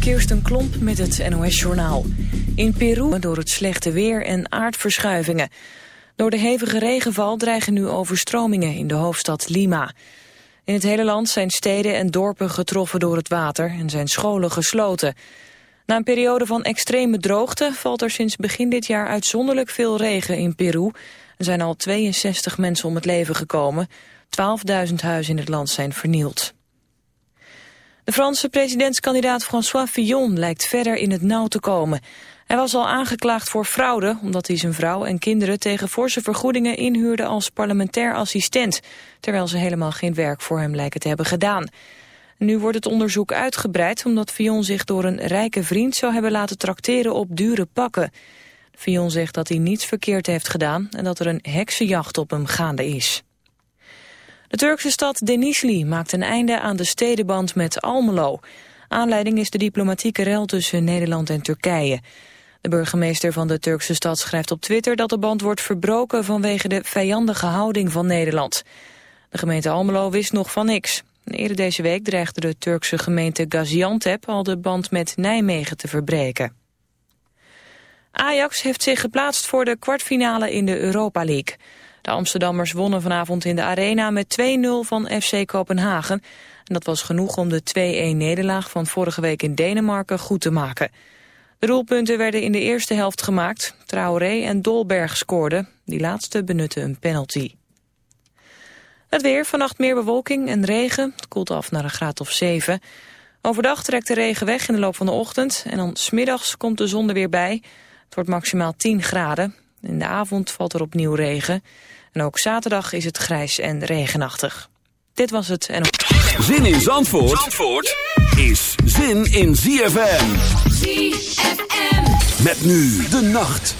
Kirsten Klomp met het NOS-journaal. In Peru door het slechte weer en aardverschuivingen. Door de hevige regenval dreigen nu overstromingen in de hoofdstad Lima. In het hele land zijn steden en dorpen getroffen door het water en zijn scholen gesloten. Na een periode van extreme droogte valt er sinds begin dit jaar uitzonderlijk veel regen in Peru. Er zijn al 62 mensen om het leven gekomen. 12.000 huizen in het land zijn vernield. De Franse presidentskandidaat François Fillon lijkt verder in het nauw te komen. Hij was al aangeklaagd voor fraude omdat hij zijn vrouw en kinderen tegen forse vergoedingen inhuurde als parlementair assistent, terwijl ze helemaal geen werk voor hem lijken te hebben gedaan. Nu wordt het onderzoek uitgebreid omdat Fillon zich door een rijke vriend zou hebben laten trakteren op dure pakken. Fillon zegt dat hij niets verkeerd heeft gedaan en dat er een heksenjacht op hem gaande is. De Turkse stad Denizli maakt een einde aan de stedenband met Almelo. Aanleiding is de diplomatieke rel tussen Nederland en Turkije. De burgemeester van de Turkse stad schrijft op Twitter dat de band wordt verbroken vanwege de vijandige houding van Nederland. De gemeente Almelo wist nog van niks. Eerder deze week dreigde de Turkse gemeente Gaziantep al de band met Nijmegen te verbreken. Ajax heeft zich geplaatst voor de kwartfinale in de Europa League. De Amsterdammers wonnen vanavond in de arena met 2-0 van FC Kopenhagen. En dat was genoeg om de 2-1-nederlaag van vorige week in Denemarken goed te maken. De doelpunten werden in de eerste helft gemaakt. Traoré en Dolberg scoorden. Die laatste benutten een penalty. Het weer, vannacht meer bewolking en regen. Het koelt af naar een graad of 7. Overdag trekt de regen weg in de loop van de ochtend. En dan smiddags komt de zon er weer bij. Het wordt maximaal 10 graden. In de avond valt er opnieuw regen. En ook zaterdag is het grijs en regenachtig. Dit was het en... Zin in Zandvoort, Zandvoort is zin in ZFM. ZFM. Met nu de nacht.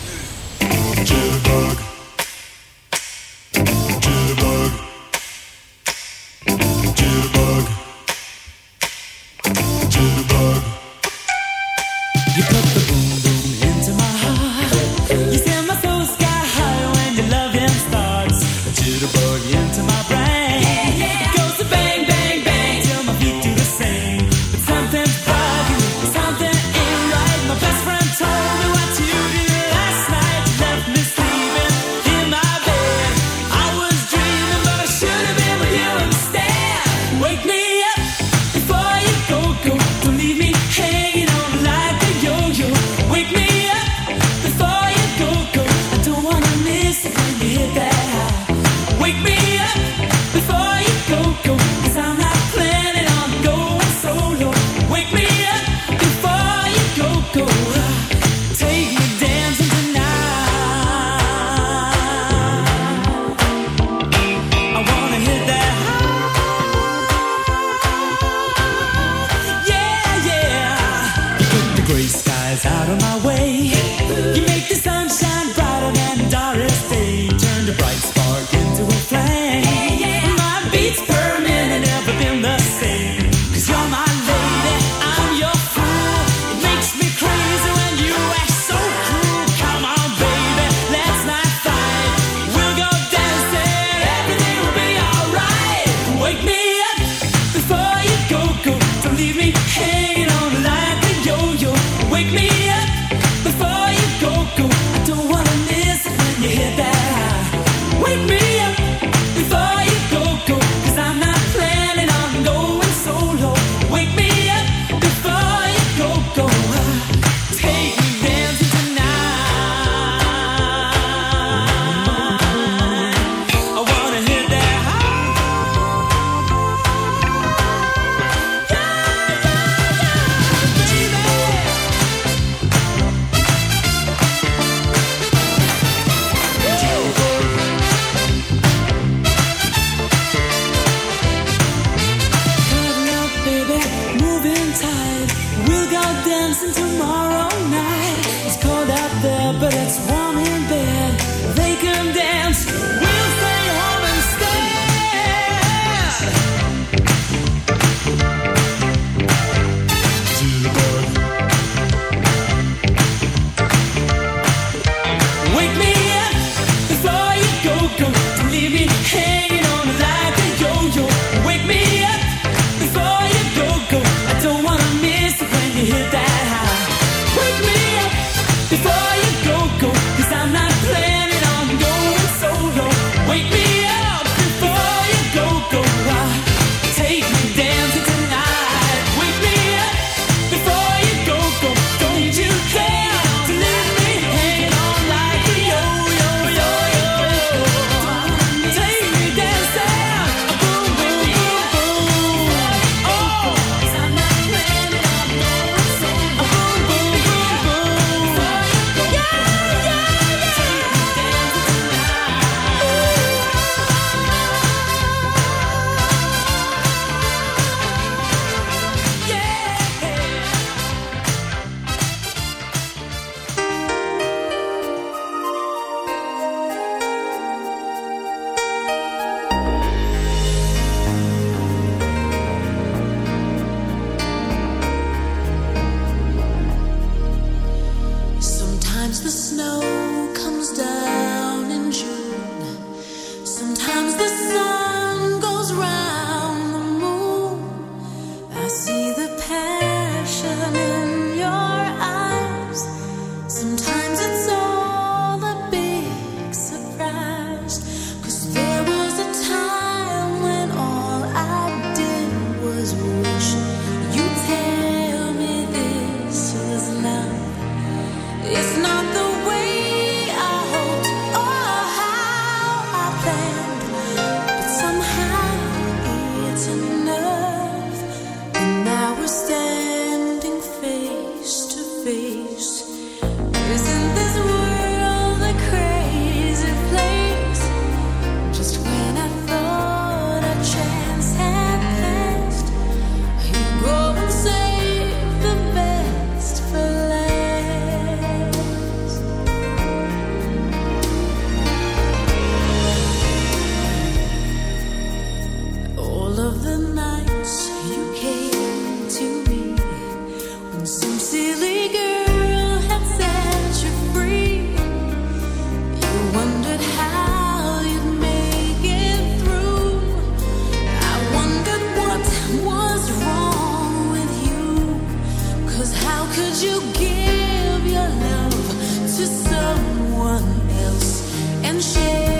someone else and share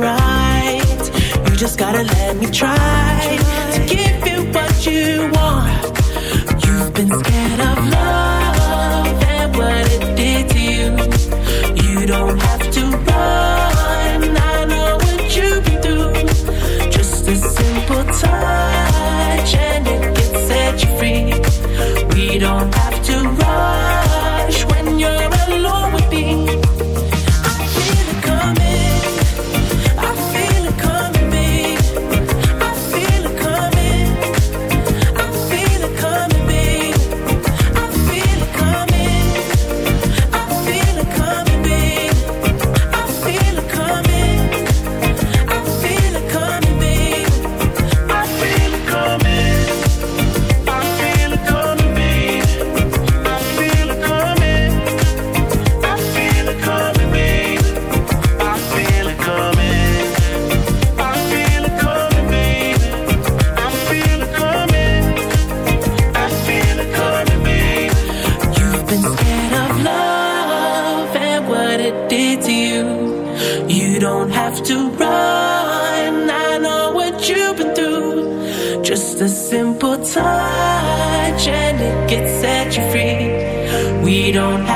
right. You just gotta let me try to give you what you want. You've been scared of love and what it did to you. You don't have to run. I know what you've been through. Just a simple touch and it can set you free. We don't have to run. don't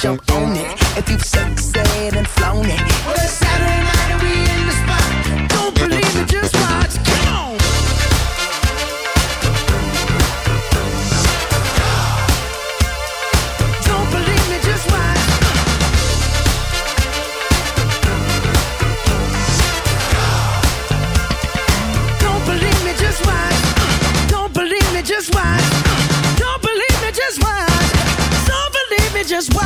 jump on it. If you've said and flown it. Well, it's Saturday night and we in the spot. Don't believe it, just watch. Come on. Don't believe me, just watch. Don't believe me, just watch. Don't believe me, just watch. Don't believe me, just watch. Don't believe me, just watch.